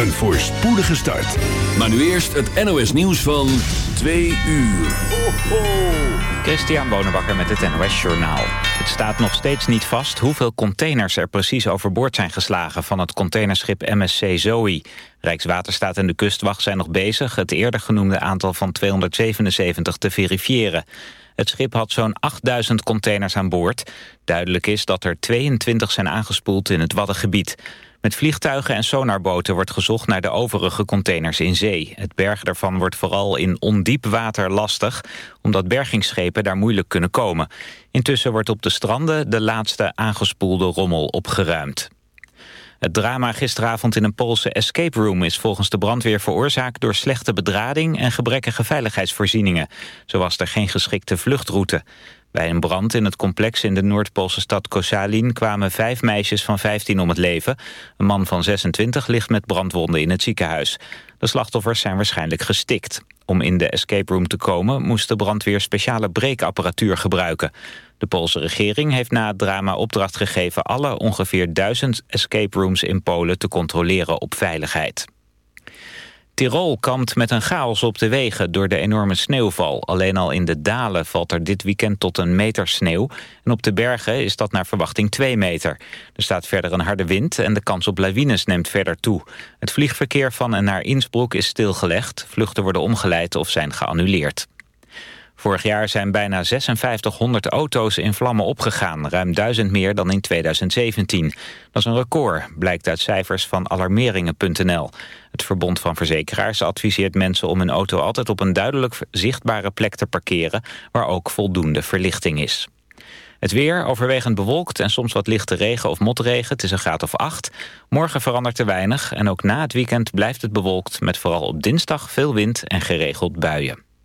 Een voorspoedige start. Maar nu eerst het NOS nieuws van 2 uur. Ho, ho. Christian Bonenbakker met het NOS Journaal. Het staat nog steeds niet vast hoeveel containers er precies overboord zijn geslagen... van het containerschip MSC Zoe. Rijkswaterstaat en de kustwacht zijn nog bezig... het eerder genoemde aantal van 277 te verifiëren. Het schip had zo'n 8000 containers aan boord. Duidelijk is dat er 22 zijn aangespoeld in het Waddengebied. Met vliegtuigen en sonarboten wordt gezocht naar de overige containers in zee. Het bergen daarvan wordt vooral in ondiep water lastig... omdat bergingsschepen daar moeilijk kunnen komen. Intussen wordt op de stranden de laatste aangespoelde rommel opgeruimd. Het drama gisteravond in een Poolse escape room is volgens de brandweer veroorzaakt door slechte bedrading en gebrekkige veiligheidsvoorzieningen. Zo was er geen geschikte vluchtroute. Bij een brand in het complex in de Noordpoolse stad Kosalin kwamen vijf meisjes van 15 om het leven. Een man van 26 ligt met brandwonden in het ziekenhuis. De slachtoffers zijn waarschijnlijk gestikt. Om in de escape room te komen moest de brandweer speciale breekapparatuur gebruiken. De Poolse regering heeft na het drama opdracht gegeven... alle ongeveer duizend escape rooms in Polen te controleren op veiligheid. Tirol kampt met een chaos op de wegen door de enorme sneeuwval. Alleen al in de dalen valt er dit weekend tot een meter sneeuw. En op de bergen is dat naar verwachting 2 meter. Er staat verder een harde wind en de kans op lawines neemt verder toe. Het vliegverkeer van en naar Innsbruck is stilgelegd. Vluchten worden omgeleid of zijn geannuleerd. Vorig jaar zijn bijna 5600 auto's in vlammen opgegaan. Ruim duizend meer dan in 2017. Dat is een record, blijkt uit cijfers van alarmeringen.nl. Het Verbond van Verzekeraars adviseert mensen om hun auto altijd op een duidelijk zichtbare plek te parkeren... waar ook voldoende verlichting is. Het weer overwegend bewolkt en soms wat lichte regen of motregen. Het is een graad of 8. Morgen verandert er weinig en ook na het weekend blijft het bewolkt... met vooral op dinsdag veel wind en geregeld buien.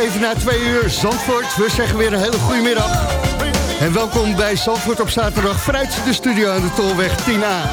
Even na twee uur Zandvoort. We zeggen weer een hele goede middag. En welkom bij Zandvoort op zaterdag vanuit de studio aan de Tolweg 10A.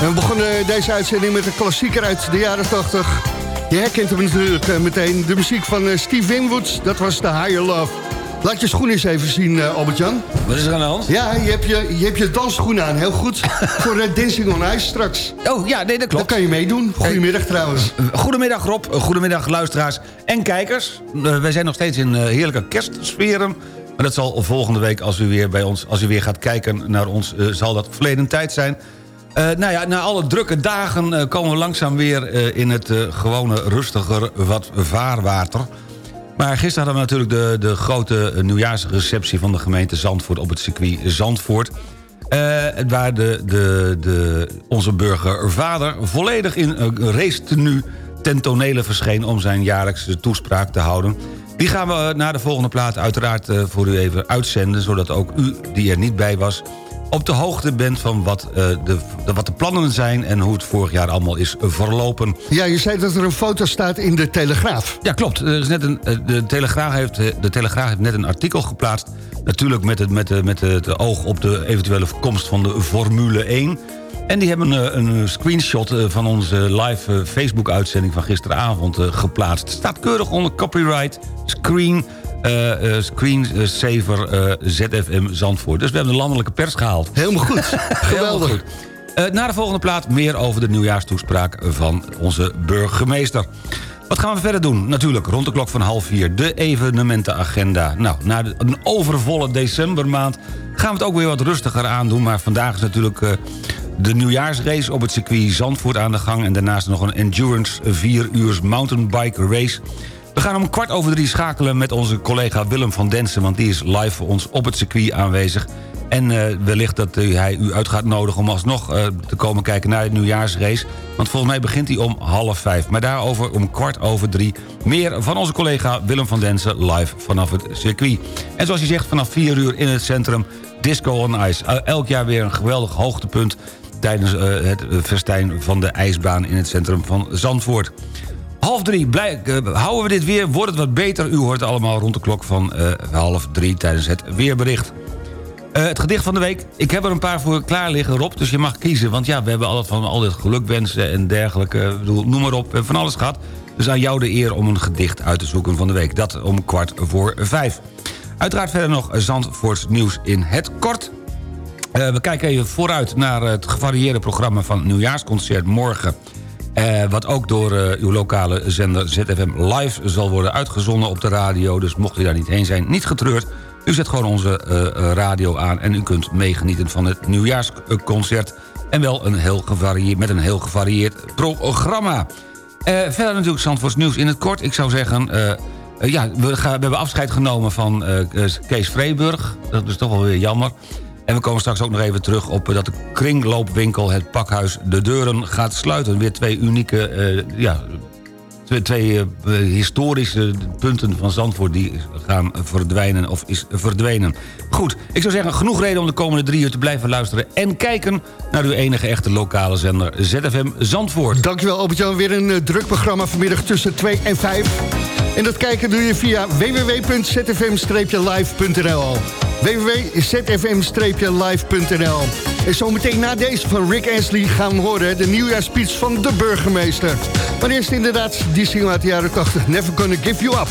En we begonnen deze uitzending met een klassieker uit de jaren 80. Je herkent hem natuurlijk eh, meteen. De muziek van eh, Steve Winwood, dat was The Higher Love. Laat je schoenen eens even zien, eh, Albert-Jan. Wat is er aan de hand? Ja, je hebt je, je, hebt je dansschoenen aan. Heel goed. Voor uh, Dancing on Ice straks. Oh, ja, nee, dat klopt. Dan kan je meedoen. Goedemiddag trouwens. Goedemiddag Rob, goedemiddag luisteraars en kijkers. Uh, wij zijn nog steeds in heerlijke kerstsferen. Maar dat zal volgende week, als u weer bij ons, als u weer gaat kijken naar ons, zal dat verleden tijd zijn. Nou ja, na alle drukke dagen komen we langzaam weer in het gewone rustiger wat vaarwater. Maar gisteren hadden we natuurlijk de, de grote nieuwjaarsreceptie van de gemeente Zandvoort op het circuit Zandvoort. waar de, de, de, onze burgervader volledig in een race tenue ten verscheen om zijn jaarlijkse toespraak te houden. Die gaan we naar de volgende plaat uiteraard voor u even uitzenden... zodat ook u, die er niet bij was op de hoogte bent van wat, uh, de, de, wat de plannen zijn... en hoe het vorig jaar allemaal is verlopen. Ja, je zei dat er een foto staat in de Telegraaf. Ja, klopt. Er is net een, de, Telegraaf heeft, de Telegraaf heeft net een artikel geplaatst... natuurlijk met het, met, het, met het oog op de eventuele komst van de Formule 1... En die hebben een, een screenshot van onze live Facebook-uitzending van gisteravond geplaatst. Het staat keurig onder copyright, screen, screensaver uh, ZFM Zandvoort. Dus we hebben de landelijke pers gehaald. Helemaal goed. Geweldig. Goed. na de volgende plaat meer over de nieuwjaarstoespraak van onze burgemeester. Wat gaan we verder doen? Natuurlijk, rond de klok van half vier, de evenementenagenda. Nou, na een overvolle decembermaand gaan we het ook weer wat rustiger aandoen. Maar vandaag is natuurlijk uh, de nieuwjaarsrace op het circuit Zandvoort aan de gang... en daarnaast nog een endurance 4 uur mountainbike race... We gaan om kwart over drie schakelen met onze collega Willem van Densen... want die is live voor ons op het circuit aanwezig. En uh, wellicht dat hij u uit gaat nodigen om alsnog uh, te komen kijken naar de nieuwjaarsrace. Want volgens mij begint hij om half vijf. Maar daarover om kwart over drie meer van onze collega Willem van Densen... live vanaf het circuit. En zoals hij zegt, vanaf vier uur in het centrum Disco on Ice. elk jaar weer een geweldig hoogtepunt tijdens het festijn van de ijsbaan in het centrum van Zandvoort. Half drie, blij, uh, houden we dit weer, wordt het wat beter. U hoort allemaal rond de klok van uh, half drie tijdens het weerbericht. Uh, het gedicht van de week, ik heb er een paar voor klaar liggen, Rob. Dus je mag kiezen, want ja, we hebben altijd van al dit gelukwensen en dergelijke. Bedoel, noem maar op, van alles gehad. Dus aan jou de eer om een gedicht uit te zoeken van de week. Dat om kwart voor vijf. Uiteraard verder nog Zandvoorts nieuws in het kort. we kijken even vooruit naar het gevarieerde programma van het nieuwjaarsconcert morgen... Uh, wat ook door uh, uw lokale zender ZFM Live zal worden uitgezonden op de radio. Dus mocht u daar niet heen zijn, niet getreurd. U zet gewoon onze uh, radio aan en u kunt meegenieten van het nieuwjaarsconcert. En wel een heel gevarieerd, met een heel gevarieerd programma. verder natuurlijk Zandvoorts nieuws in het kort. Ik zou zeggen, ja, we, we, hebben afscheid genomen van Kees Vreeburg. Dat is toch wel weer jammer. En we komen straks ook nog even terug op dat de kringloopwinkel... het pakhuis De Deuren gaat sluiten. Weer twee unieke, uh, ja, twee, twee uh, historische punten van Zandvoort... die gaan verdwijnen of is verdwenen. Goed, ik zou zeggen, genoeg reden om de komende drie uur te blijven luisteren... en kijken naar uw enige echte lokale zender ZFM Zandvoort. Dankjewel Albert-Jan, weer een druk programma vanmiddag tussen 2 en 5. En dat kijken doe je via www.zfm-live.nl www.zfm-live.nl En zometeen na deze van Rick Astley gaan we horen... de nieuwjaarspeech van de burgemeester. Maar eerst inderdaad die single uit de jaren 80... Never Gonna Give You Up.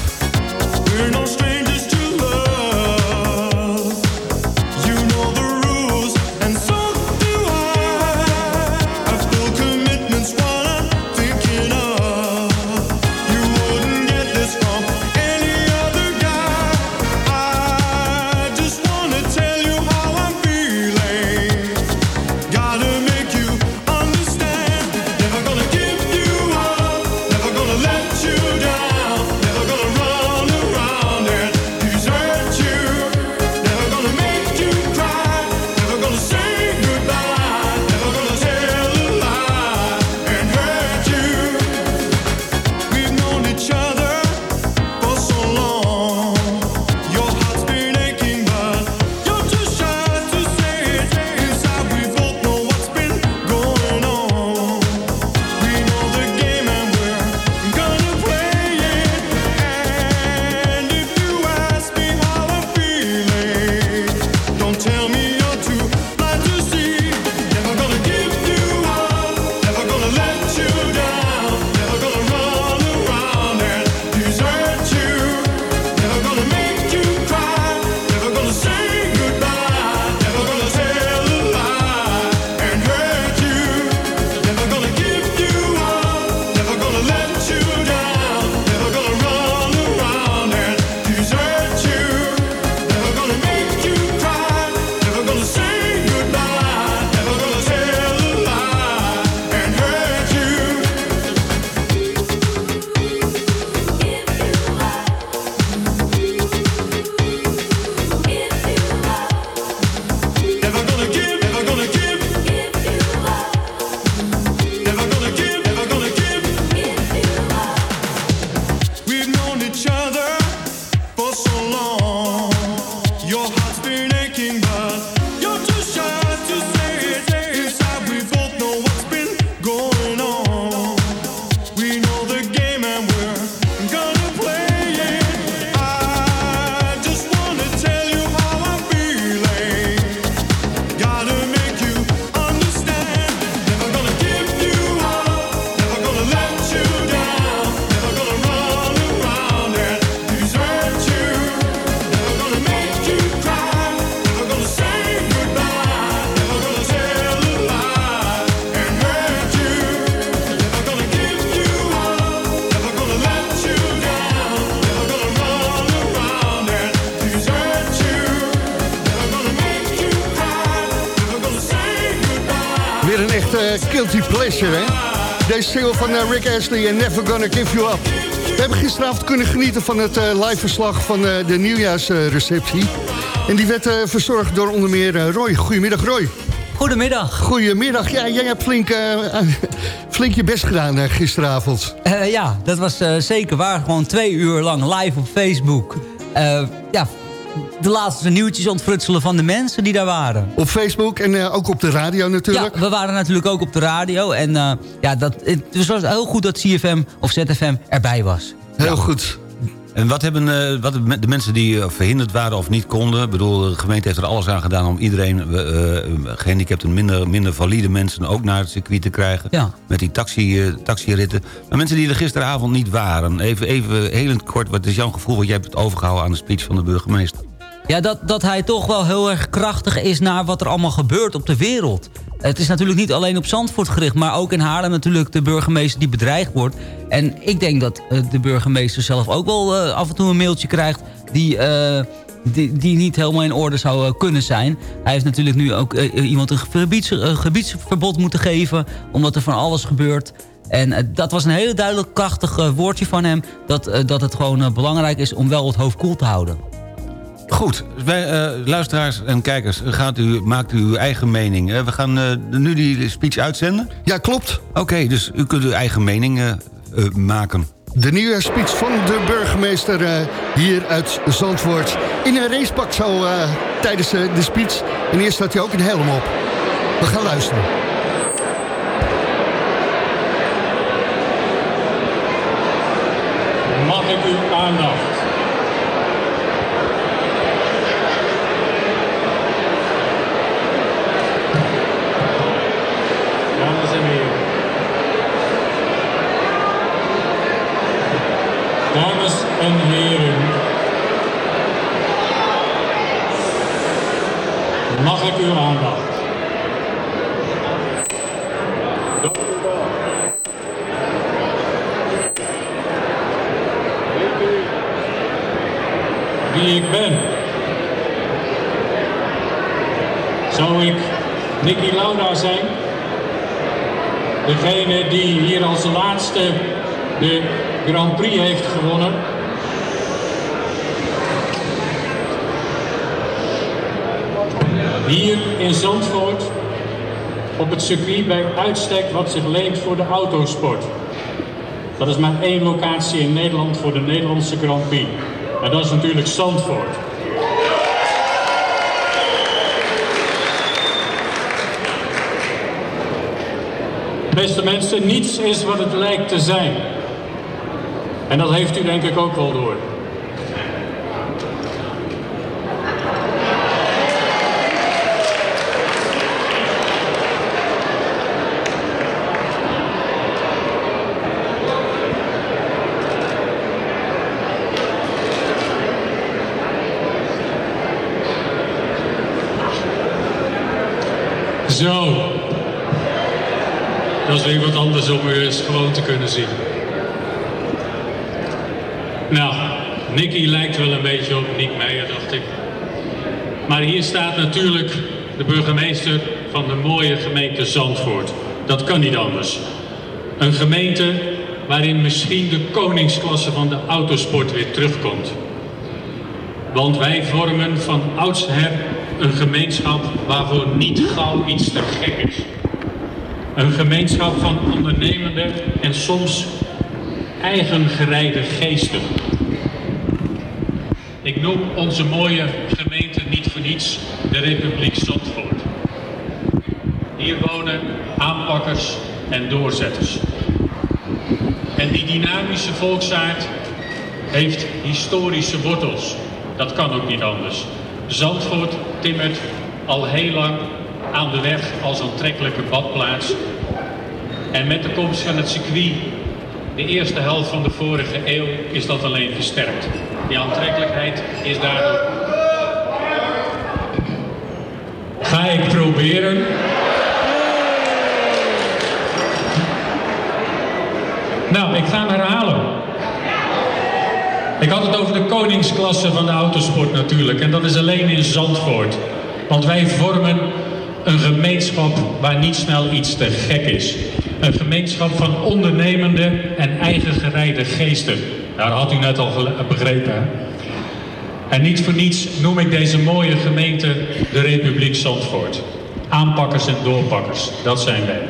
Deze single van eh, Rick Astley en Never Gonna Give You Up. We hebben gisteravond kunnen genieten van het eh, live verslag van eh, de nieuwjaarsreceptie. En die werd verzorgd door onder meer Roy. Goedemiddag, Roy. Goedemiddag. Goedemiddag. Ja, jij hebt flink, flink je best gedaan gisteravond. Ja, dat was zeker waar. Gewoon twee uur lang live op Facebook. Ja, de laatste nieuwtjes ontfrutselen van de mensen die daar waren. Op Facebook en eh, ook op de radio natuurlijk. Ja, we waren natuurlijk ook op de radio. En eh, ja, dat, het was heel goed dat CFM of ZFM erbij was. Heel goed. En wat hebben eh, wat de mensen die eh, verhinderd waren of niet konden... Ik bedoel, de gemeente heeft er alles aan gedaan om iedereen... eh, eh, gehandicapten, minder, minder valide mensen ook naar het circuit te krijgen. Ja. Met die taxi, taxiritten. Maar mensen die er gisteravond niet waren... even, even heel kort, wat is jouw gevoel... wat jij hebt overgehouden aan de speech van de burgemeester? Ja, dat, dat hij toch wel heel erg krachtig is naar wat er allemaal gebeurt op de wereld. Het is natuurlijk niet alleen op Zandvoort gericht... maar ook in Haarlem natuurlijk de burgemeester die bedreigd wordt. En ik denk dat eh, de burgemeester zelf ook wel eh, af en toe een mailtje krijgt... die, eh, die, niet helemaal in orde zou kunnen zijn. Hij heeft natuurlijk nu ook iemand een gebieds, gebiedsverbod moeten geven... omdat er van alles gebeurt... En dat was een hele duidelijk krachtig woordje van hem... dat, dat het gewoon belangrijk is om wel het hoofd koel te houden. Goed, wij, eh, luisteraars en kijkers, gaat u, maakt u uw eigen mening. We gaan eh, nu die speech uitzenden? Ja, klopt. Oké, dus u kunt uw eigen mening eh, maken. De nieuwjaarspeech van de burgemeester eh, hier uit Zandvoort. In een racepak zo eh, tijdens de speech. En eerst had hij ook een helm op. We gaan luisteren. Mag ik uw aandacht? Dames en heren. Dames en heren. Mag ik uw aandacht? Wie ik ben? Zou ik Nicky Lauda zijn? Degene die hier als laatste de Grand Prix heeft gewonnen? Hier in Zandvoort, op het circuit bij uitstek wat zich leent voor de autosport. Dat is maar één locatie in Nederland voor de Nederlandse Grand Prix. En dat is natuurlijk Zandvoort. Beste mensen, niets is wat het lijkt te zijn. En dat heeft u denk ik ook wel door. Zo. Dat is weer wat anders om u eens gewoon te kunnen zien. Nou, Nicky lijkt wel een beetje op Nick Meijer, dacht ik. Maar hier staat natuurlijk de burgemeester van de mooie gemeente Zandvoort. Dat kan niet anders. Een gemeente waarin misschien de koningsklasse van de autosport weer terugkomt. Want wij vormen van oudsher een gemeenschap waarvoor niet gauw iets te gek is. Een gemeenschap van ondernemende en soms eigengereide geesten. Ik noem onze mooie gemeente niet voor niets de Republiek Zandvoort. Hier wonen aanpakkers en doorzetters. En die dynamische volksaard heeft historische wortels. Dat kan ook niet anders. Zandvoort timmert al heel lang aan de weg als aantrekkelijke badplaats. En met de komst van het circuit, de eerste helft van de vorige eeuw, is dat alleen versterkt. Die aantrekkelijkheid is daardoor. Ga ik proberen. Nou, ik ga hem herhalen. Ik had het over de koningsklasse van de autosport natuurlijk. En dat is alleen in Zandvoort. Want wij vormen Een gemeenschap waar niet snel iets te gek is. Een gemeenschap van ondernemende en eigen gereide geesten. Daar had u net al begrepen? En niet voor niets noem ik deze mooie gemeente de Republiek Zandvoort. Aanpakkers en doorpakkers, dat zijn wij.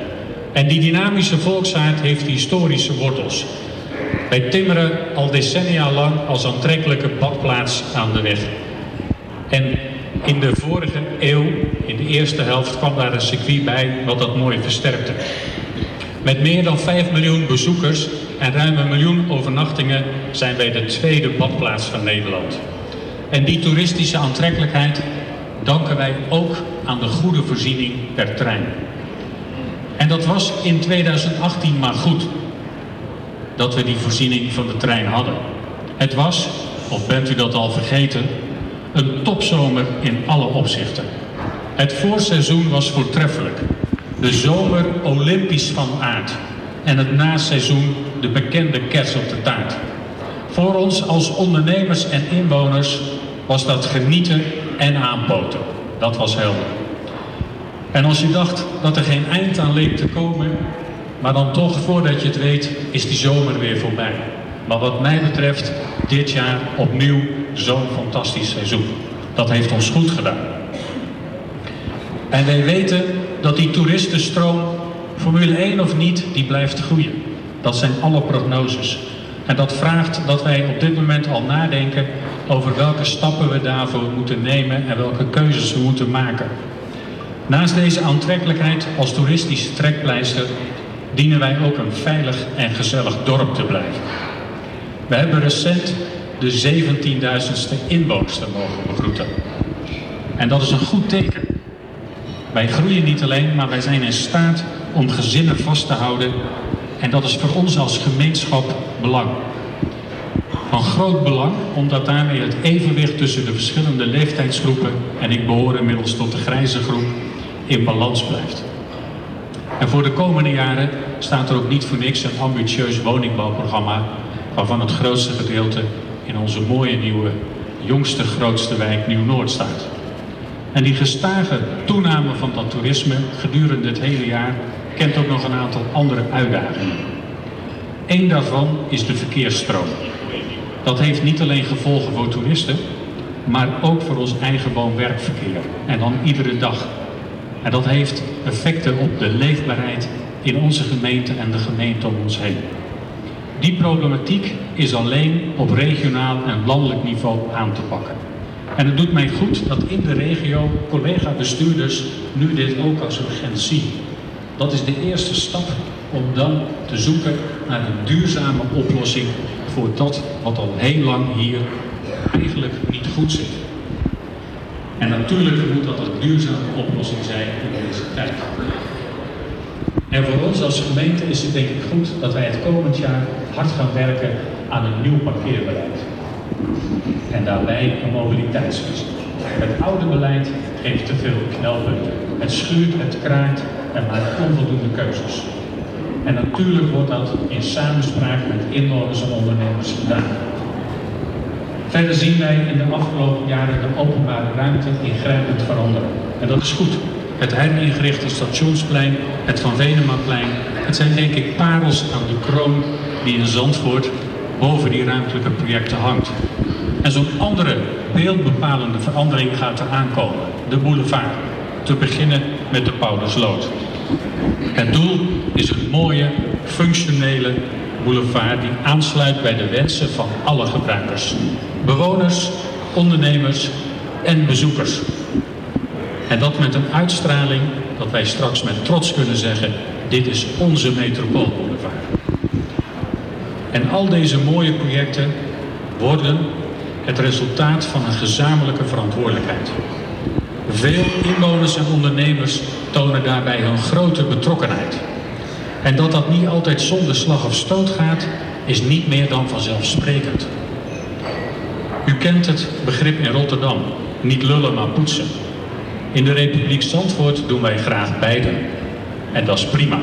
En die dynamische volksaard heeft historische wortels. Wij timmeren al decennia lang als aantrekkelijke badplaats aan de weg. En in de vorige eeuw, in de eerste helft, kwam daar een circuit bij wat dat mooi versterkte. Met meer dan 5 miljoen bezoekers en ruim een miljoen overnachtingen zijn wij de tweede badplaats van Nederland. En die toeristische aantrekkelijkheid danken wij ook aan de goede voorziening per trein. En dat was in 2018 maar goed dat we die voorziening van de trein hadden. Het was, of bent u dat al vergeten, een topzomer in alle opzichten. Het voorseizoen was voortreffelijk. De zomer olympisch van aard. En het naseizoen de bekende kers op de taart. Voor ons als ondernemers en inwoners was dat genieten en aanpoten. Dat was helder. En als je dacht dat er geen eind aan leek te komen, maar dan toch voordat je het weet is die zomer weer voorbij. Maar wat mij betreft dit jaar opnieuw zo'n fantastisch seizoen. Dat heeft ons goed gedaan. En wij weten dat die toeristenstroom, Formule 1 of niet, die blijft groeien. Dat zijn alle prognoses. En dat vraagt dat wij op dit moment al nadenken over welke stappen we daarvoor moeten nemen en welke keuzes we moeten maken. Naast deze aantrekkelijkheid als toeristische trekpleister dienen wij ook een veilig en gezellig dorp te blijven. We hebben recent de 17.000ste inwoonster mogen begroeten. En dat is een goed teken. Wij groeien niet alleen, maar wij zijn in staat om gezinnen vast te houden. En dat is voor ons als gemeenschap belang. Van groot belang, omdat daarmee het evenwicht tussen de verschillende leeftijdsgroepen, en ik behoor inmiddels tot de grijze groep, in balans blijft. En voor de komende jaren staat er ook niet voor niks een ambitieus woningbouwprogramma, waarvan het grootste gedeelte in onze mooie nieuwe, jongste grootste wijk Nieuw-Noord staat. En die gestage toename van dat toerisme gedurende het hele jaar kent ook nog een aantal andere uitdagingen. Eén daarvan is de verkeersstroom. Dat heeft niet alleen gevolgen voor toeristen, maar ook voor ons eigen woon-werkverkeer. En dan iedere dag. En dat heeft effecten op de leefbaarheid in onze gemeente en de gemeente om ons heen. Die problematiek is alleen op regionaal en landelijk niveau aan te pakken. En het doet mij goed dat in de regio collega-bestuurders nu dit ook als urgent zien. Dat is de eerste stap om dan te zoeken naar een duurzame oplossing voor dat wat al heel lang hier eigenlijk niet goed zit. En natuurlijk moet dat een duurzame oplossing zijn in deze tijd. En voor ons als gemeente is het denk ik goed dat wij het komend jaar hard gaan werken aan een nieuw parkeerbeleid. En daarbij een mobiliteitsvisie. Het oude beleid geeft te veel knelpunten. Het schuurt, het kraait en maakt onvoldoende keuzes. En natuurlijk wordt dat in samenspraak met inwoners en ondernemers gedaan. Verder zien wij in de afgelopen jaren de openbare ruimte ingrijpend veranderen. En dat is goed. Het heringerichte stationsplein, het Van Venemaplein, het zijn denk ik parels aan de kroon die in Zandvoort boven die ruimtelijke projecten hangt. En zo'n andere beeldbepalende verandering gaat er aankomen. De boulevard. Te beginnen met de Paulusloot. Het doel is een mooie, functionele boulevard die aansluit bij de wensen van alle gebruikers. Bewoners, ondernemers en bezoekers. En dat met een uitstraling dat wij straks met trots kunnen zeggen, dit is onze metropoolboulevard. En al deze mooie projecten worden het resultaat van een gezamenlijke verantwoordelijkheid. Veel inwoners en ondernemers tonen daarbij hun grote betrokkenheid. En dat dat niet altijd zonder slag of stoot gaat, is niet meer dan vanzelfsprekend. U kent het begrip in Rotterdam, niet lullen maar poetsen. In de Republiek Zandvoort doen wij graag beide. En dat is prima.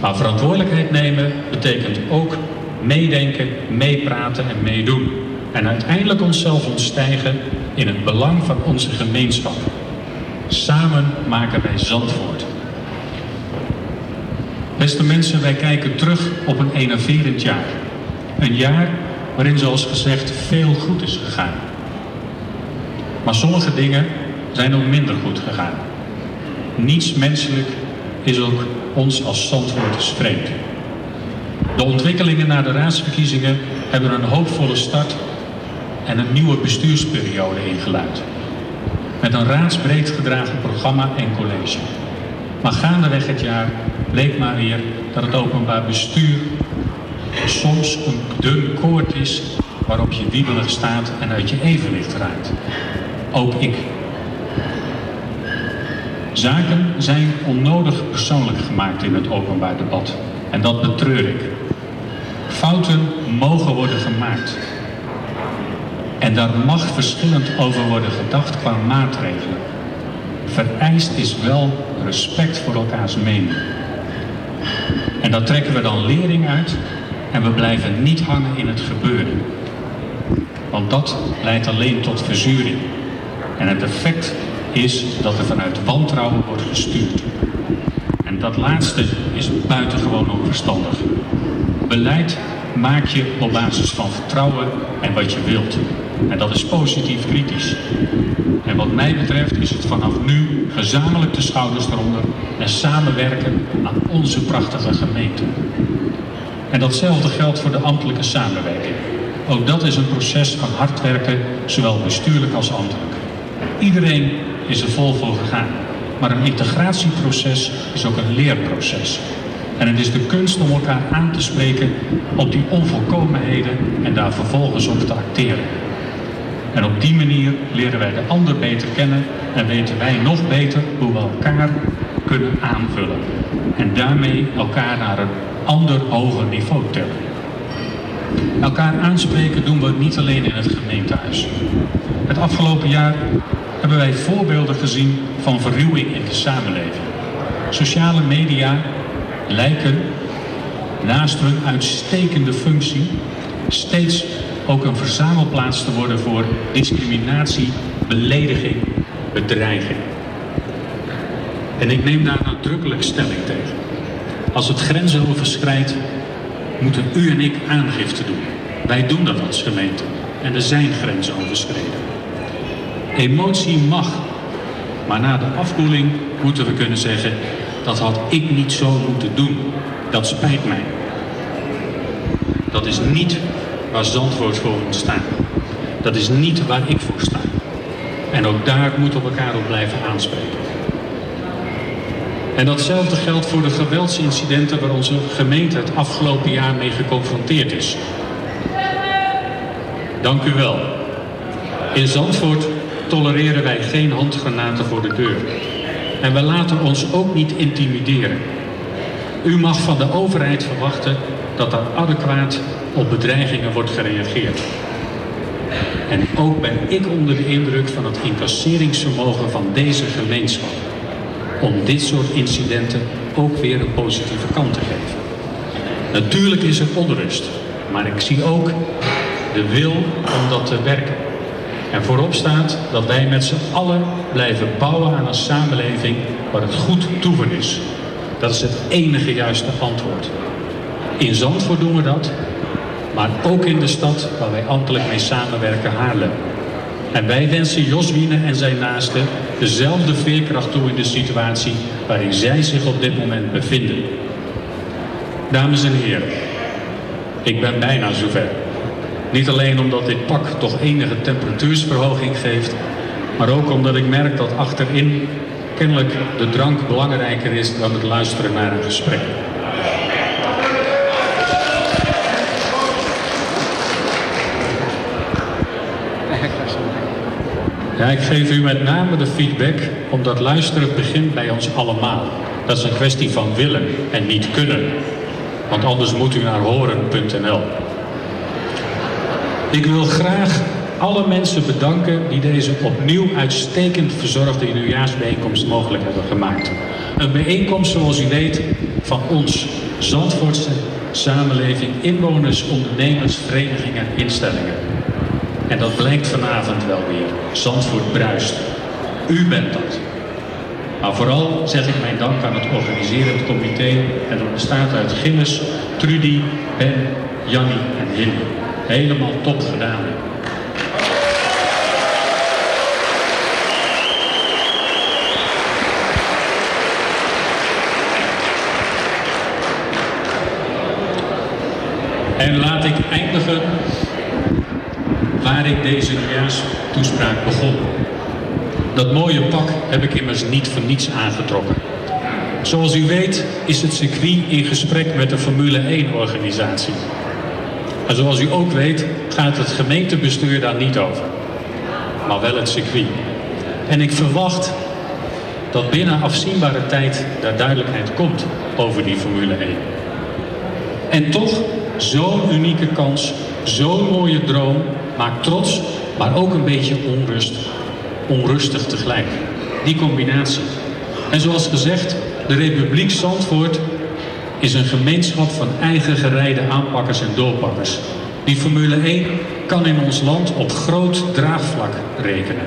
Maar verantwoordelijkheid nemen betekent ook meedenken, meepraten en meedoen. En uiteindelijk onszelf ontstijgen in het belang van onze gemeenschap. Samen maken wij Zandvoort. Beste mensen, wij kijken terug op een enerverend jaar. Een jaar waarin zoals gezegd veel goed is gegaan. Maar sommige dingen zijn ook minder goed gegaan. Niets menselijk is ook ons als Zandvoorters vreemd. De ontwikkelingen na de raadsverkiezingen hebben een hoopvolle start en een nieuwe bestuursperiode ingeluid. Met een raadsbreed gedragen programma en college. Maar gaandeweg het jaar bleek maar weer dat het openbaar bestuur soms een dun koord is waarop je wiebelig staat en uit je evenwicht raakt. Ook ik. Zaken zijn onnodig persoonlijk gemaakt in het openbaar debat. En dat betreur ik. Fouten mogen worden gemaakt. En daar mag verschillend over worden gedacht qua maatregelen. Vereist is wel respect voor elkaars mening. En daar trekken we dan lering uit en we blijven niet hangen in het gebeuren. Want dat leidt alleen tot verzuring. En het effect is dat er vanuit wantrouwen wordt gestuurd. En dat laatste is buitengewoon onverstandig. Beleid maak je op basis van vertrouwen en wat je wilt. En dat is positief kritisch. En wat mij betreft is het vanaf nu gezamenlijk de schouders eronder en samenwerken aan onze prachtige gemeente. En datzelfde geldt voor de ambtelijke samenwerking. Ook dat is een proces van hard werken, zowel bestuurlijk als ambtelijk. Iedereen is er vol voor gegaan. Maar een integratieproces is ook een leerproces. En het is de kunst om elkaar aan te spreken op die onvolkomenheden en daar vervolgens op te acteren. En op die manier leren wij de ander beter kennen en weten wij nog beter hoe we elkaar kunnen aanvullen. En daarmee elkaar naar een ander hoger niveau tillen. Elkaar aanspreken doen we niet alleen in het gemeentehuis. Het afgelopen jaar hebben wij voorbeelden gezien van verruwing in de samenleving. Sociale media lijken naast hun uitstekende functie steeds ook een verzamelplaats te worden voor discriminatie, belediging, bedreiging. En ik neem daar nadrukkelijk stelling tegen. Als het grenzen overschrijdt, moeten u en ik aangifte doen. Wij doen dat als gemeente. En er zijn grenzen overschreden. Emotie mag. Maar na de afkoeling moeten we kunnen zeggen... dat had ik niet zo moeten doen. Dat spijt mij. Dat is niet waar Zandvoort voor staan. Dat is niet waar ik voor sta. En ook daar moeten we elkaar op blijven aanspreken. En datzelfde geldt voor de geweldsincidenten waar onze gemeente het afgelopen jaar mee geconfronteerd is. Dank u wel. In Zandvoort tolereren wij geen handgranaten voor de deur. En we laten ons ook niet intimideren. U mag van de overheid verwachten dat er adequaat op bedreigingen wordt gereageerd. En ook ben ik onder de indruk van het incasseringsvermogen van deze gemeenschap. Om dit soort incidenten ook weer een positieve kant te geven. Natuurlijk is er onrust, maar ik zie ook de wil om dat te werken. En voorop staat dat wij met z'n allen blijven bouwen aan een samenleving waar het goed toeven is. Dat is het enige juiste antwoord. In Zandvoort doen we dat, maar ook in de stad waar wij ambtelijk mee samenwerken, Haarlem. En wij wensen Jos Wiene en zijn naasten dezelfde veerkracht toe in de situatie waarin zij zich op dit moment bevinden. Dames en heren, ik ben bijna zover. Niet alleen omdat dit pak toch enige temperatuursverhoging geeft, maar ook omdat ik merk dat achterin kennelijk de drank belangrijker is dan het luisteren naar een gesprek. Ja, ik geef u met name de feedback omdat luisteren begint bij ons allemaal. Dat is een kwestie van willen en niet kunnen. Want anders moet u naar horen.nl. Ik wil graag alle mensen bedanken die deze opnieuw uitstekend verzorgde nieuwjaarsbijeenkomst mogelijk hebben gemaakt. Een bijeenkomst, zoals u weet, van ons Zandvoortse samenleving, inwoners, ondernemers, verenigingen, instellingen. En dat blijkt vanavond wel weer. Zandvoort bruist. U bent dat. Maar vooral zeg ik mijn dank aan het organiserend comité en dat bestaat uit Gilles, Trudy, Ben, Jannie en Hilly. Helemaal top gedaan. En laat ik eindigen waar ik deze nieuwjaarstoespraak begon. Dat mooie pak heb ik immers niet voor niets aangetrokken. Zoals u weet is het circuit in gesprek met de Formule 1-organisatie. En zoals u ook weet gaat het gemeentebestuur daar niet over. Maar wel het circuit. En ik verwacht dat binnen afzienbare tijd daar duidelijkheid komt over die Formule 1. En toch, zo'n unieke kans, zo'n mooie droom, maakt trots, maar ook een beetje onrust, onrustig tegelijk. Die combinatie. En zoals gezegd, de Republiek Zandvoort is een gemeenschap van eigen gerijde aanpakkers en doorpakkers. Die Formule 1 kan in ons land op groot draagvlak rekenen.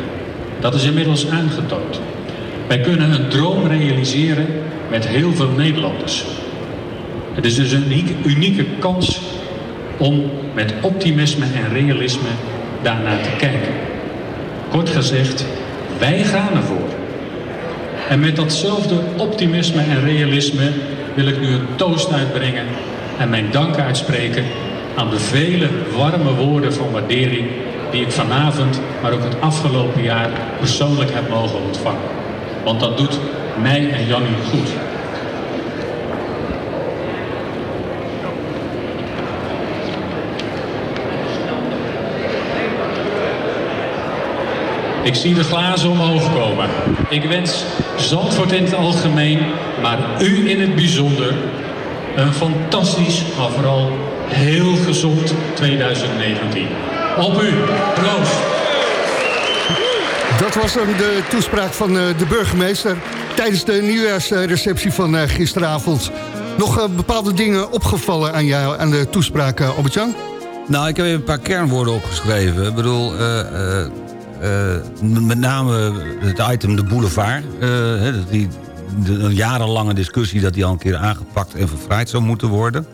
Dat is inmiddels aangetoond. Wij kunnen een droom realiseren met heel veel Nederlanders. Het is dus een unieke, unieke kans om met optimisme en realisme daarnaar te kijken. Kort gezegd, wij gaan ervoor. En met datzelfde optimisme en realisme wil ik nu een toast uitbrengen en mijn dank uitspreken aan de vele warme woorden van waardering die ik vanavond, maar ook het afgelopen jaar persoonlijk heb mogen ontvangen. Want dat doet mij en Jannie goed. Ik zie de glazen omhoog komen. Ik wens Zandvoort in het algemeen, maar u in het bijzonder, een fantastisch, maar vooral heel gezond 2019. Op u, proost! Dat was dan de toespraak van eh, de burgemeester... tijdens de nieuwjaarsreceptie van eh, gisteravond. Nog eh, bepaalde dingen opgevallen aan jou, aan de toespraak, Albert-Jan? Nou, ik heb even een paar kernwoorden opgeschreven. Ik bedoel, eh, eh, eh, met name het item de boulevard. eh, die, de, een jarenlange discussie dat die al een keer aangepakt en verfraaid zou moeten worden.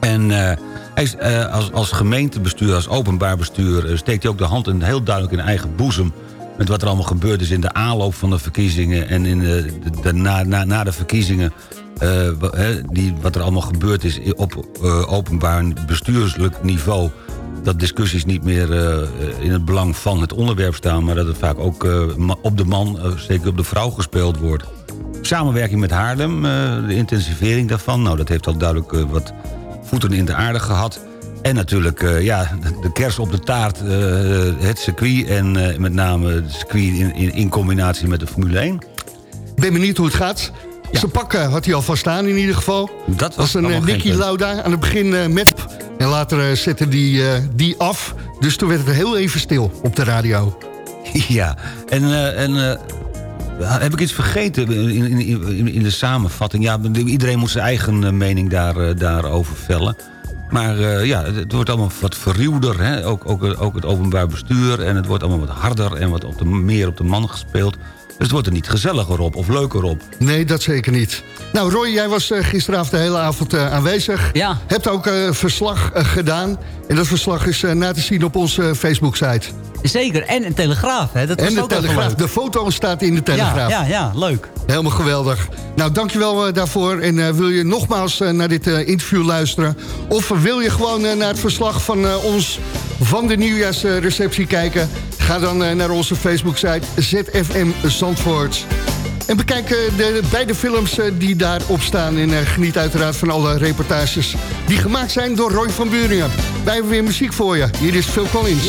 En eh, hij eh, als, als gemeentebestuur, als openbaar bestuur... eh, steekt hij ook de hand in, heel duidelijk in eigen boezem... met wat er allemaal gebeurd is in de aanloop van de verkiezingen... en in de, na, na, de verkiezingen... eh, die, wat er allemaal gebeurd is op eh, openbaar bestuurselijk niveau... dat discussies niet meer eh, in het belang van het onderwerp staan... maar dat het vaak ook eh, op de man, eh, zeker op de vrouw gespeeld wordt. Samenwerking met Haarlem, eh, de intensivering daarvan... nou, dat heeft al duidelijk eh, wat voeten in de aarde gehad. En natuurlijk, eh, ja, de kers op de taart, eh, het circuit... en eh, met name het circuit in, in, in combinatie met de Formule 1. Ik ben benieuwd hoe het gaat. Zijn pak eh, had hij al van staan in ieder geval. Dat was een eh, geen Nicky. Lauda aan het begin eh, met... En later eh, zette die, eh, die af. Dus toen werd het heel even stil op de radio. Ja, en, eh, en heb ik iets vergeten in, in, in, de samenvatting? Ja, iedereen moet zijn eigen mening daar, daarover vellen. Maar ja, het, wordt allemaal wat verruwder. Ook, ook, ook het openbaar bestuur. En het wordt allemaal wat harder en wat op de, meer op de man gespeeld. Dus het wordt er niet gezelliger op of leuker op. Nee, dat zeker niet. Nou, Roy, jij was eh, gisteravond de hele avond eh, aanwezig. Ja. Hebt ook eh, verslag gedaan. En dat verslag is eh, na te zien op onze Facebook-site. Zeker, en een telegraaf. Hè? Dat was En de Telegraaf. De foto staat in de Telegraaf. Ja, ja, ja, leuk. Helemaal geweldig. Nou, dankjewel uh, daarvoor. En uh, wil je nogmaals uh, naar dit uh, interview luisteren? Of wil je gewoon naar het verslag van ons van de nieuwjaarsreceptie kijken? Ga dan naar onze Facebook-site ZFM Zandvoort. En bekijk de beide films die daarop staan. En geniet uiteraard van alle reportages die gemaakt zijn door Roy van Buringen. Wij hebben weer muziek voor je. Hier is Phil Collins.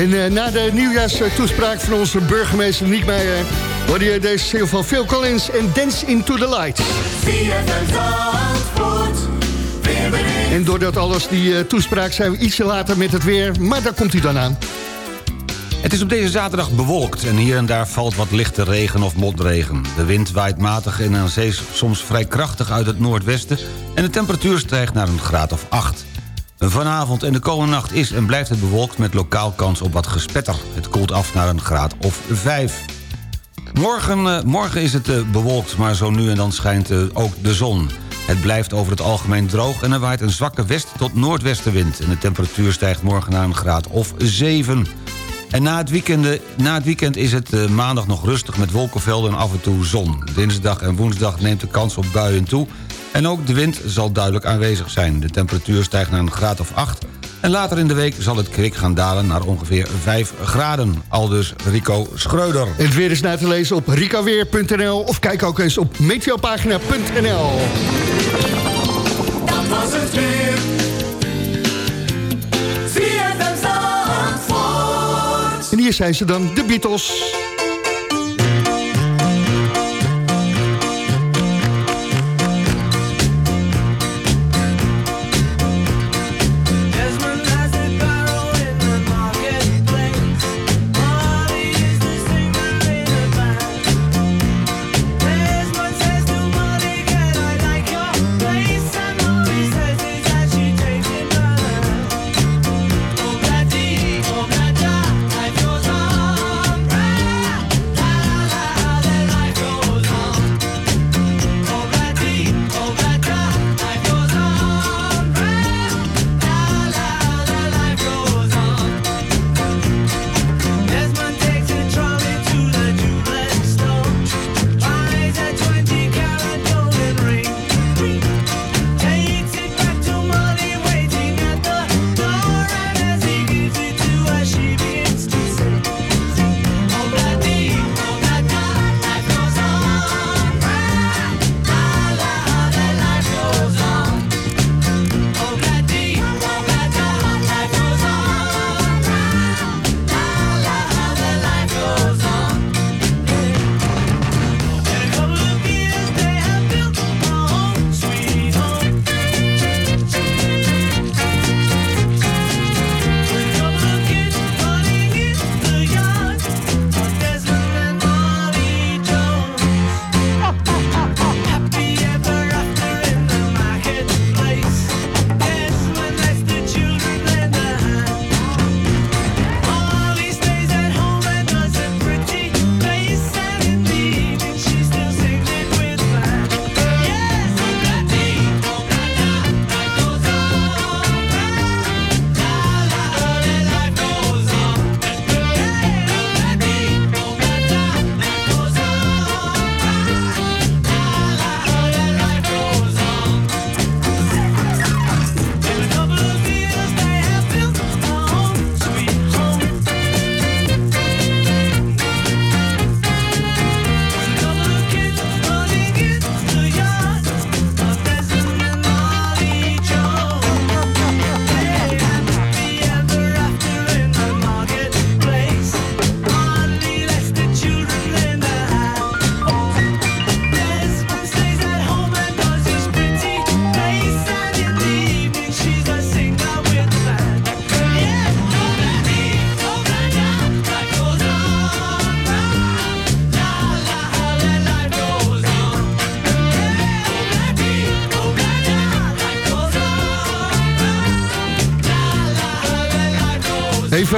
En eh, na de nieuwjaarstoespraak van onze burgemeester Niek Meijer... hoorde je deze van Phil Collins en Dance Into the Light. En doordat alles die eh, toespraak zijn we ietsje later met het weer... maar daar komt hij dan aan. Het is op deze zaterdag bewolkt en hier en daar valt wat lichte regen of motregen. De wind waait matig en aan zee soms vrij krachtig uit het noordwesten... en de temperatuur stijgt naar een graad of 8. Vanavond en de komende nacht is en blijft het bewolkt... met lokaal kans op wat gespetter. Het koelt af naar een graad of 5. Morgen, eh, morgen is het eh, bewolkt, maar zo nu en dan schijnt eh, ook de zon. Het blijft over het algemeen droog en er waait een zwakke west- tot noordwestenwind. En de temperatuur stijgt morgen naar een graad of 7. En na het, weekend, na het weekend is het maandag nog rustig met wolkenvelden en af en toe zon. Dinsdag en woensdag neemt de kans op buien toe. En ook de wind zal duidelijk aanwezig zijn. De temperatuur stijgt naar een graad of 8. En later in de week zal het kwik gaan dalen naar ongeveer 5 graden. Aldus Rico Schreuder. Het weer is na te lezen op ricaweer.nl of kijk ook eens op meteopagina.nl. Dat was het weer. En hier zijn ze dan, de Beatles.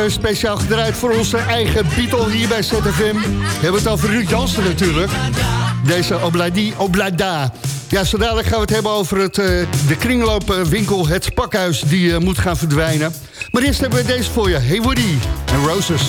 Even speciaal gedraaid voor onze eigen Beatle hier bij ZFM. We hebben het over Ruud Jansen natuurlijk. Deze Obladi Oblada. Ja, zo dadelijk gaan we het hebben over het, eh, de kringloopwinkel, het spakhuis... die eh, moet gaan verdwijnen. Maar eerst hebben we deze voor je. Hey Woody en Roses.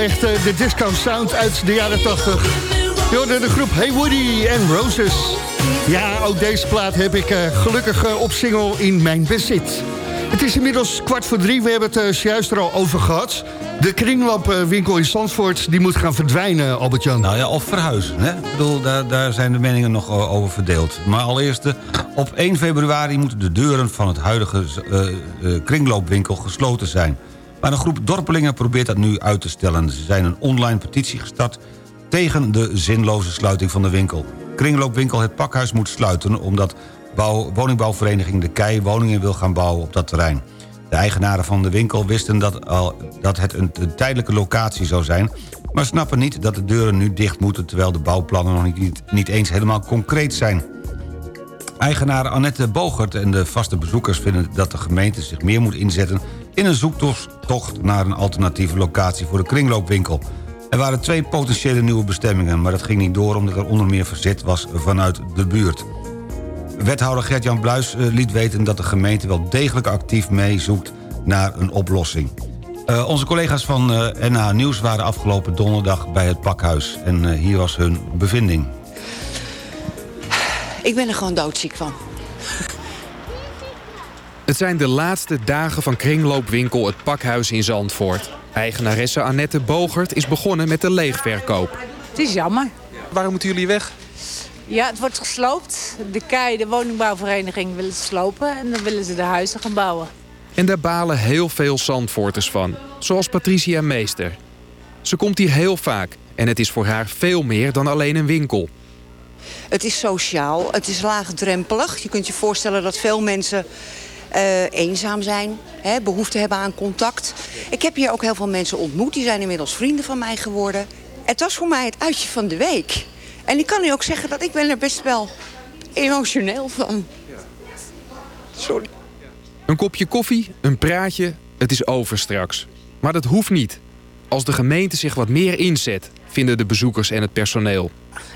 Echt eh, de disco sound uit de jaren 80. Je hoorde de groep Hey Woody en Roses. Ja, ook deze plaat heb ik eh, gelukkig eh, op single in mijn bezit. Het is inmiddels kwart voor drie, we hebben het juist er al over gehad. De kringloopwinkel in Zandvoort die moet gaan verdwijnen, Albert-Jan. Nou ja, of verhuizen. Hè? Ik bedoel, daar, daar zijn de meningen nog over verdeeld. Maar allereerst, op 1 februari moeten de deuren van het huidige kringloopwinkel gesloten zijn. Maar een groep dorpelingen probeert dat nu uit te stellen. Ze zijn een online petitie gestart tegen de zinloze sluiting van de winkel. Kringloopwinkel Het Pakhuis moet sluiten... omdat bouw, woningbouwvereniging De Kei woningen wil gaan bouwen op dat terrein. De eigenaren van de winkel wisten dat, al, dat het een, tijdelijke locatie zou zijn... maar snappen niet dat de deuren nu dicht moeten... terwijl de bouwplannen nog niet, niet eens helemaal concreet zijn. Eigenaar Annette Bogert en de vaste bezoekers vinden dat de gemeente zich meer moet inzetten... in een zoektocht naar een alternatieve locatie voor de kringloopwinkel. Er waren twee potentiële nieuwe bestemmingen... maar dat ging niet door omdat er onder meer verzet was vanuit de buurt. Wethouder Gert-Jan Bluis eh, liet weten dat de gemeente wel degelijk actief meezoekt naar een oplossing. Eh, onze collega's van eh NH Nieuws waren afgelopen donderdag bij het pakhuis. En hier was hun bevinding. Ik ben er gewoon doodziek van. Het zijn de laatste dagen van kringloopwinkel Het Pakhuis in Zandvoort. Eigenaresse Annette Bogert is begonnen met de leegverkoop. Het is jammer. Waarom moeten jullie weg? Ja, het wordt gesloopt. De KEI, de woningbouwvereniging, wil het slopen. En dan willen ze de huizen gaan bouwen. En daar balen heel veel Zandvoorters van. Zoals Patricia Meester. Ze komt hier heel vaak. En het is voor haar veel meer dan alleen een winkel. Het is sociaal, het is laagdrempelig. Je kunt je voorstellen dat veel mensen eh, eenzaam zijn, hè, behoefte hebben aan contact. Ik heb hier ook heel veel mensen ontmoet, die zijn inmiddels vrienden van mij geworden. Het was voor mij het uitje van de week. En ik kan u ook zeggen dat ik ben er best wel emotioneel van. Sorry. Een kopje koffie, een praatje, het is over straks. Maar dat hoeft niet. Als de gemeente zich wat meer inzet, vinden de bezoekers en het personeel.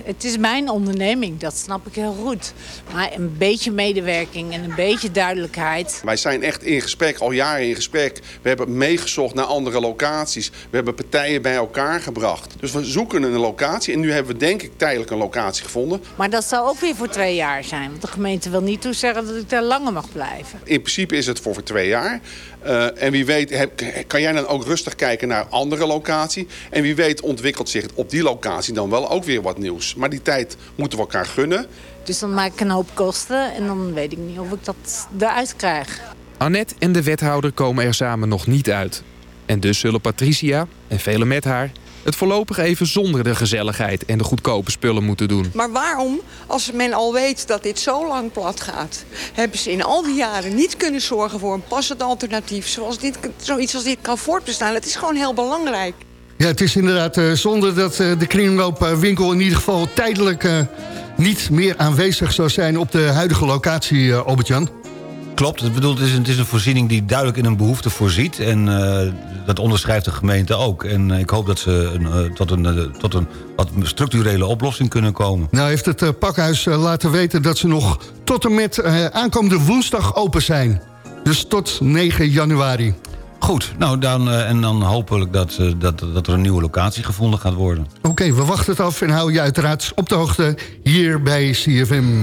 Het is mijn onderneming, dat snap ik heel goed. Maar een beetje medewerking en een beetje duidelijkheid. Wij zijn echt in gesprek, al jaren in gesprek. We hebben meegezocht naar andere locaties. We hebben partijen bij elkaar gebracht. Dus we zoeken een locatie. En nu hebben we denk ik tijdelijk een locatie gevonden. Maar dat zal ook weer voor twee jaar zijn. Want de gemeente wil niet toezeggen dat ik daar langer mag blijven. In principe is het voor, voor twee jaar. Uh, en wie weet heb, kan jij dan ook rustig kijken naar andere locatie. En wie weet ontwikkelt zich op die locatie dan wel ook weer wat nieuws. Maar die tijd moeten we elkaar gunnen. Dus dan maak ik een hoop kosten en dan weet ik niet of ik dat eruit krijg. Annette en de wethouder komen er samen nog niet uit. En dus zullen Patricia, en velen met haar... het voorlopig even zonder de gezelligheid en de goedkope spullen moeten doen. Maar waarom, als men al weet dat dit zo lang plat gaat... hebben ze in al die jaren niet kunnen zorgen voor een passend alternatief... zoals dit, zoiets als dit kan voortbestaan. Het is gewoon heel belangrijk. Ja, het is inderdaad uh, zonde dat uh, de kringloopwinkel in ieder geval tijdelijk uh, niet meer aanwezig zou zijn op de huidige locatie, Albert-Jan. Klopt, het, bedoel, het, is een, het is een voorziening die duidelijk in een behoefte voorziet. En dat onderschrijft de gemeente ook. En ik hoop dat ze een, tot, een, tot een wat structurele oplossing kunnen komen. Nou heeft het pakhuis laten weten dat ze nog tot en met aankomende woensdag open zijn. Dus tot 9 januari. Goed, nou dan, uh, en dan hopelijk dat, uh, dat, dat er een nieuwe locatie gevonden gaat worden. Oké, we wachten het af en houden je uiteraard op de hoogte hier bij CFM.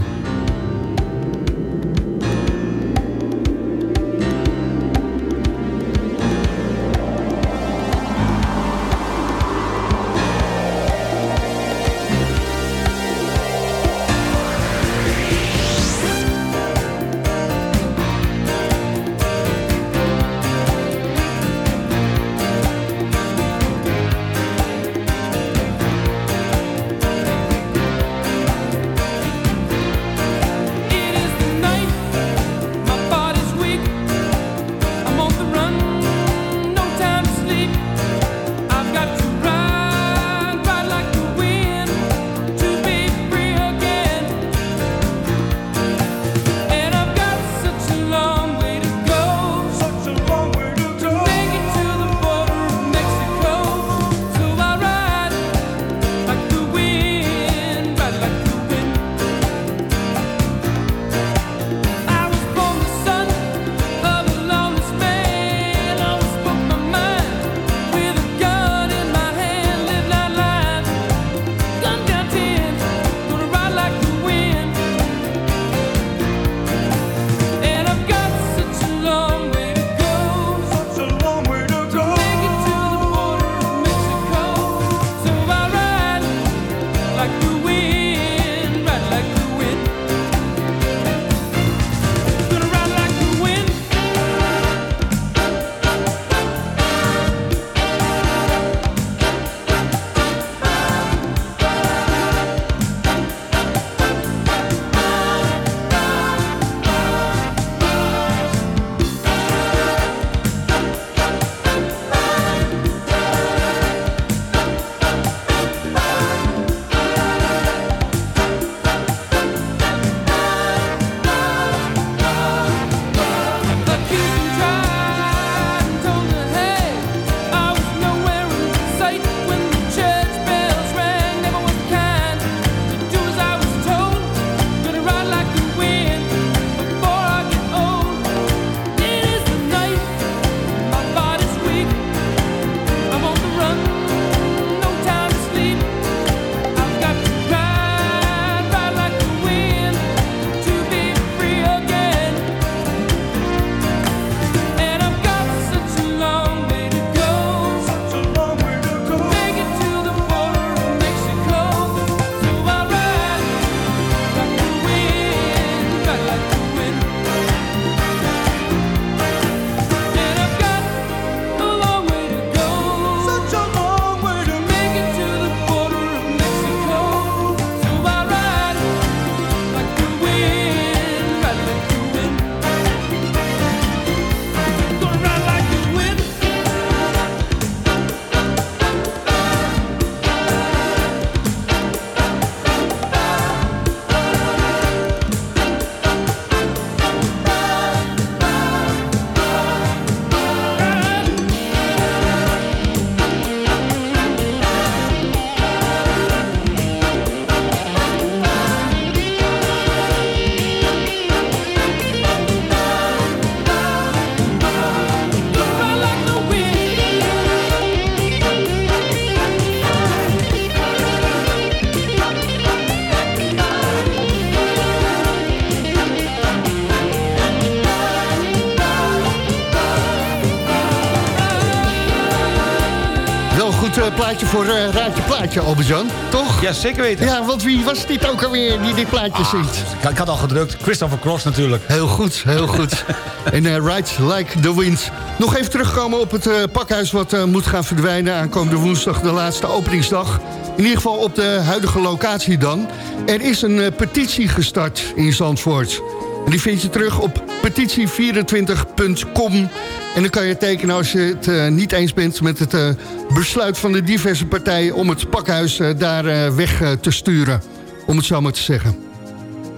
Plaatje voor eh, Raadje Plaatje, Albert-Jan, toch? Ja, zeker weten. Ja, want wie was dit ook alweer die dit plaatje zingt? Ik, ik had al gedrukt. Christopher Cross natuurlijk. Heel goed, heel goed. en uh, Rides Like the Wind. Nog even terugkomen op het uh, pakhuis wat uh, moet gaan verdwijnen... aankomende woensdag, de laatste openingsdag. In ieder geval op de huidige locatie dan. Er is een uh, petitie gestart in Zandvoort. En die vind je terug op petitie24.com. En dan kan je tekenen als je het uh, niet eens bent met het uh, besluit van de diverse partijen... om het pakhuis uh, daar weg te sturen, om het zo maar te zeggen.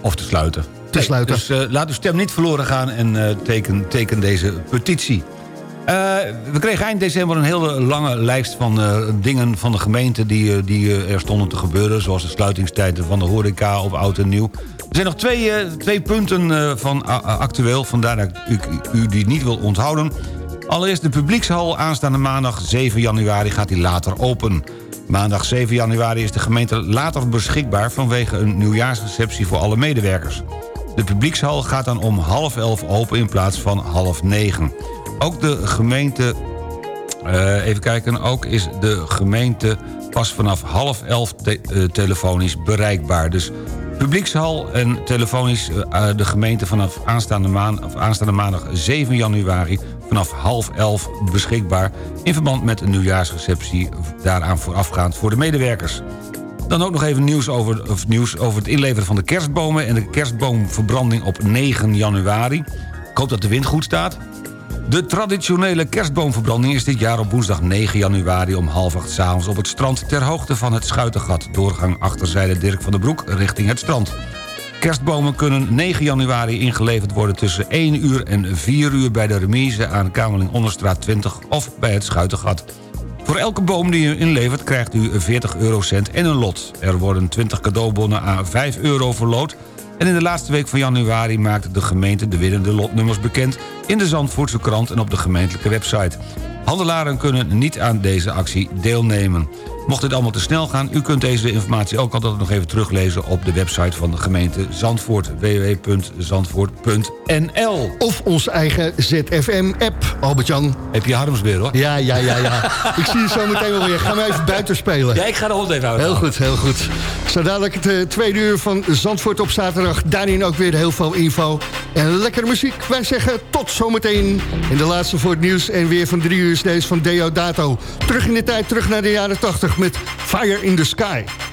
Of te sluiten. Te nee, sluiten. Dus laat uw stem niet verloren gaan en teken, teken deze petitie. we kregen eind december een hele lange lijst van dingen van de gemeente... die, die er stonden te gebeuren, zoals de sluitingstijden van de horeca of oud en nieuw... Er zijn nog twee, uh, twee punten uh, van uh, actueel, vandaar dat u, u die niet wil onthouden. Allereerst de publiekshal aanstaande maandag 7 januari gaat die later open. Maandag 7 januari is de gemeente later beschikbaar... vanwege een nieuwjaarsreceptie voor alle medewerkers. De publiekshal gaat dan om half elf open in plaats van half negen. Ook de gemeente... even kijken, ook is de gemeente pas vanaf half elf te telefonisch bereikbaar. Dus Publiekshal en telefonisch uh, de gemeente vanaf aanstaande, maan, of aanstaande maandag 7 januari... vanaf half elf beschikbaar in verband met een nieuwjaarsreceptie... daaraan voorafgaand voor de medewerkers. Dan ook nog even nieuws over, of nieuws over het inleveren van de kerstbomen... en de kerstboomverbranding op 9 januari. Ik hoop dat de wind goed staat. De traditionele kerstboomverbranding is dit jaar op woensdag 9 januari... om half acht s'avonds op het strand ter hoogte van het Schuitengat. Doorgang achterzijde Dirk van den Broek richting het strand. Kerstbomen kunnen 9 januari ingeleverd worden tussen 1 uur en 4 uur... bij de remise aan Kamerling Onderstraat 20 of bij het Schuitengat. Voor elke boom die u inlevert krijgt u 40 eurocent en een lot. Er worden 20 cadeaubonnen aan 5 euro verloot... En in de laatste week van januari maakt de gemeente de winnende lotnummers bekend... in de Zandvoortse krant en op de gemeentelijke website. Handelaren kunnen niet aan deze actie deelnemen. Mocht dit allemaal te snel gaan, u kunt deze informatie ook altijd nog even teruglezen... op de website van de gemeente Zandvoort, www.zandvoort.nl. Of onze eigen ZFM-app, Albert-Jan. Heb je Harms weer, hoor. Ja, ja, ja, ja. ik zie je zo meteen wel weer. Gaan we even buiten spelen. Ja, ik ga de hond even houden. Heel goed, heel goed. Zo dadelijk het uh, tweede uur van Zandvoort op zaterdag. Daarin ook weer heel veel info en lekkere muziek. Wij zeggen tot zometeen in de laatste voor het nieuws. En weer van drie uur is deze van Deodato. Terug in de tijd, terug naar de jaren 80 met Fire in the Sky.